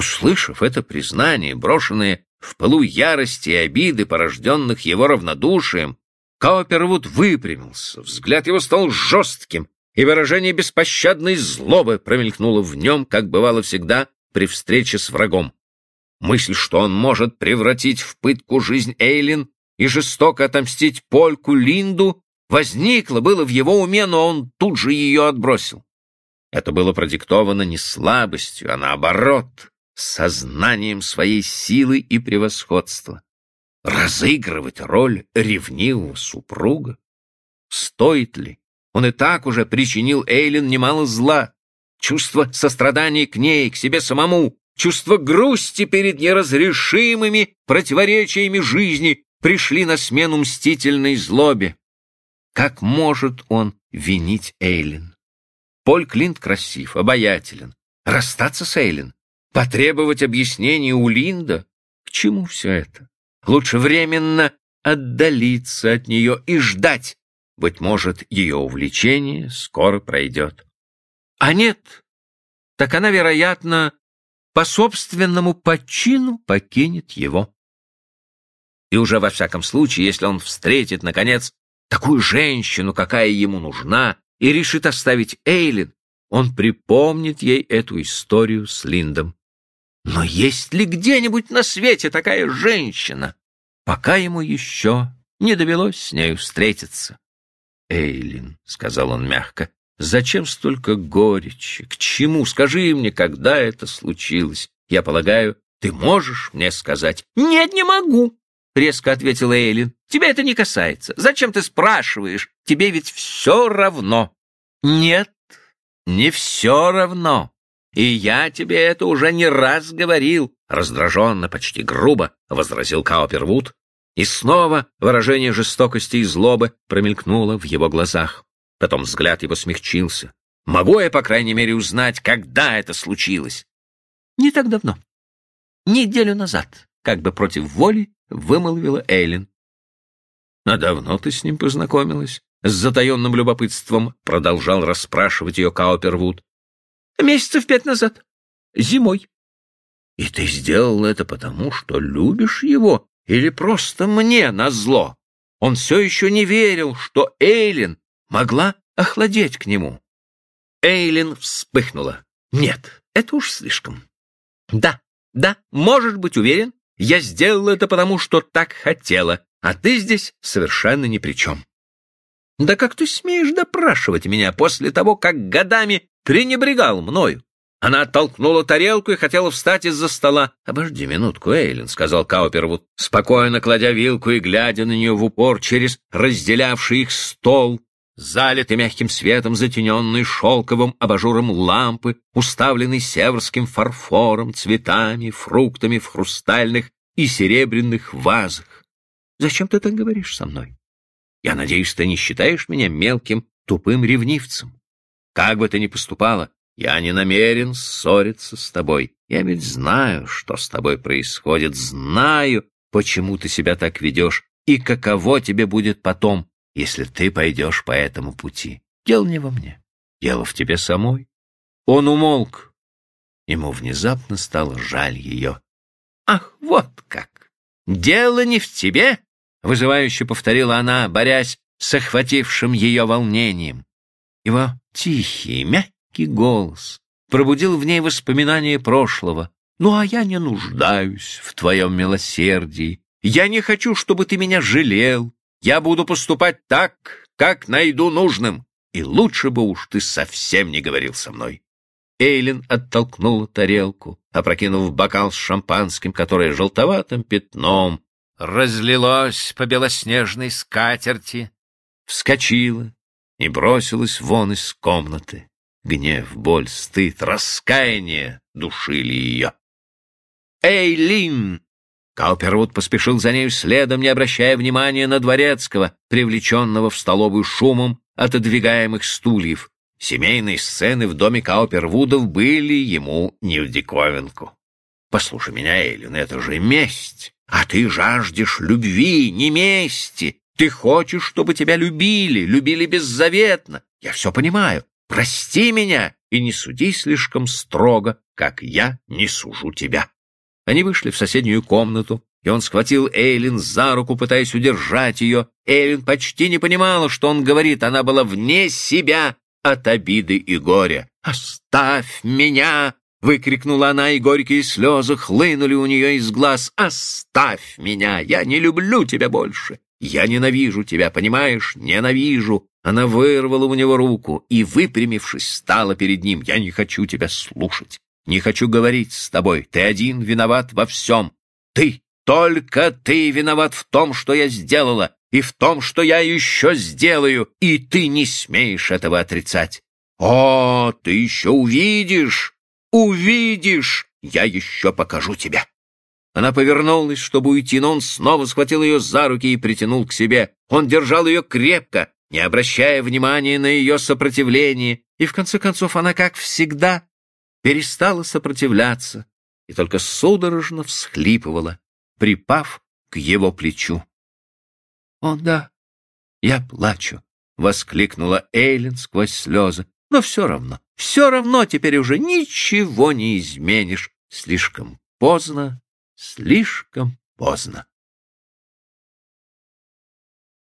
Услышав это признание, брошенное в пылу ярости и обиды, порожденных его равнодушием, Каупервуд выпрямился, взгляд его стал жестким, и выражение беспощадной злобы промелькнуло в нем, как бывало всегда при встрече с врагом. Мысль, что он может превратить в пытку жизнь Эйлин и жестоко отомстить Польку Линду, возникла было в его уме, но он тут же ее отбросил. Это было продиктовано не слабостью, а наоборот, сознанием своей силы и превосходства. Разыгрывать роль ревнивого супруга? Стоит ли? Он и так уже причинил Эйлин немало зла. Чувство сострадания к ней, к себе самому, чувство грусти перед неразрешимыми противоречиями жизни пришли на смену мстительной злобе. Как может он винить Эйлин? Поль Клинт красив, обаятелен. Расстаться с Эйлин? Потребовать объяснений у Линда? К чему все это? Лучше временно отдалиться от нее и ждать. Быть может, ее увлечение скоро пройдет. А нет, так она, вероятно, по собственному почину покинет его. И уже во всяком случае, если он встретит, наконец, такую женщину, какая ему нужна, и решит оставить Эйлин, он припомнит ей эту историю с Линдом. Но есть ли где-нибудь на свете такая женщина? Пока ему еще не довелось с нею встретиться. «Эйлин», — сказал он мягко, — «зачем столько горечи? К чему? Скажи мне, когда это случилось. Я полагаю, ты можешь мне сказать?» «Нет, не могу», — резко ответила Эйлин. «Тебя это не касается. Зачем ты спрашиваешь? Тебе ведь все равно». «Нет, не все равно. И я тебе это уже не раз говорил», — раздраженно, почти грубо возразил Каупервуд. И снова выражение жестокости и злобы промелькнуло в его глазах. Потом взгляд его смягчился. «Могу я, по крайней мере, узнать, когда это случилось?» «Не так давно. Неделю назад», — как бы против воли вымолвила Эйлин. «А давно ты с ним познакомилась?» С затаенным любопытством продолжал расспрашивать ее Каупервуд. «Месяцев пять назад. Зимой». «И ты сделал это потому, что любишь его или просто мне назло?» Он все еще не верил, что Эйлин могла охладеть к нему. Эйлин вспыхнула. «Нет, это уж слишком. Да, да, можешь быть уверен, я сделала это потому, что так хотела, а ты здесь совершенно ни при чем. Да как ты смеешь допрашивать меня после того, как годами пренебрегал мною? Она оттолкнула тарелку и хотела встать из-за стола. «Обожди минутку, Эйлин», — сказал Каупервуд, спокойно кладя вилку и глядя на нее в упор через разделявший их стол, залитый мягким светом, затененный шелковым абажуром лампы, уставленный северским фарфором, цветами, фруктами в хрустальных и серебряных вазах. «Зачем ты так говоришь со мной? Я надеюсь, ты не считаешь меня мелким, тупым ревнивцем. Как бы ты ни поступала, я не намерен ссориться с тобой. Я ведь знаю, что с тобой происходит, знаю, почему ты себя так ведешь и каково тебе будет потом, если ты пойдешь по этому пути. Дело не во мне, дело в тебе самой. Он умолк. Ему внезапно стало жаль ее. «Ах, вот как! Дело не в тебе!» — вызывающе повторила она, борясь с охватившим ее волнением. Его тихий, мягкий голос пробудил в ней воспоминания прошлого. «Ну, а я не нуждаюсь в твоем милосердии. Я не хочу, чтобы ты меня жалел. Я буду поступать так, как найду нужным. И лучше бы уж ты совсем не говорил со мной». Эйлин оттолкнула тарелку, опрокинув бокал с шампанским, которое желтоватым пятном разлилось по белоснежной скатерти, вскочила и бросилась вон из комнаты. Гнев, боль, стыд, раскаяние душили ее. «Эйлин!» Каупервуд поспешил за нею следом, не обращая внимания на дворецкого, привлеченного в столовую шумом отодвигаемых стульев. Семейные сцены в доме Каупервудов были ему не в диковинку. «Послушай меня, Эйлин, это же месть!» А ты жаждешь любви, не мести. Ты хочешь, чтобы тебя любили, любили беззаветно. Я все понимаю. Прости меня и не суди слишком строго, как я не сужу тебя. Они вышли в соседнюю комнату, и он схватил Эйлин за руку, пытаясь удержать ее. Эйлин почти не понимала, что он говорит, она была вне себя от обиды и горя. «Оставь меня!» — выкрикнула она, и горькие слезы хлынули у нее из глаз. «Оставь меня! Я не люблю тебя больше! Я ненавижу тебя, понимаешь? Ненавижу!» Она вырвала у него руку и, выпрямившись, стала перед ним. «Я не хочу тебя слушать, не хочу говорить с тобой. Ты один виноват во всем. Ты, только ты виноват в том, что я сделала, и в том, что я еще сделаю, и ты не смеешь этого отрицать. О, ты еще увидишь, увидишь, я еще покажу тебя. Она повернулась, чтобы уйти, но он снова схватил ее за руки и притянул к себе. Он держал ее крепко, не обращая внимания на ее сопротивление, и в конце концов она, как всегда, перестала сопротивляться и только судорожно всхлипывала, припав к его плечу. — О, да, я плачу, — воскликнула Эйлин сквозь слезы. — Но все равно, все равно теперь уже ничего не изменишь. Слишком поздно, слишком поздно.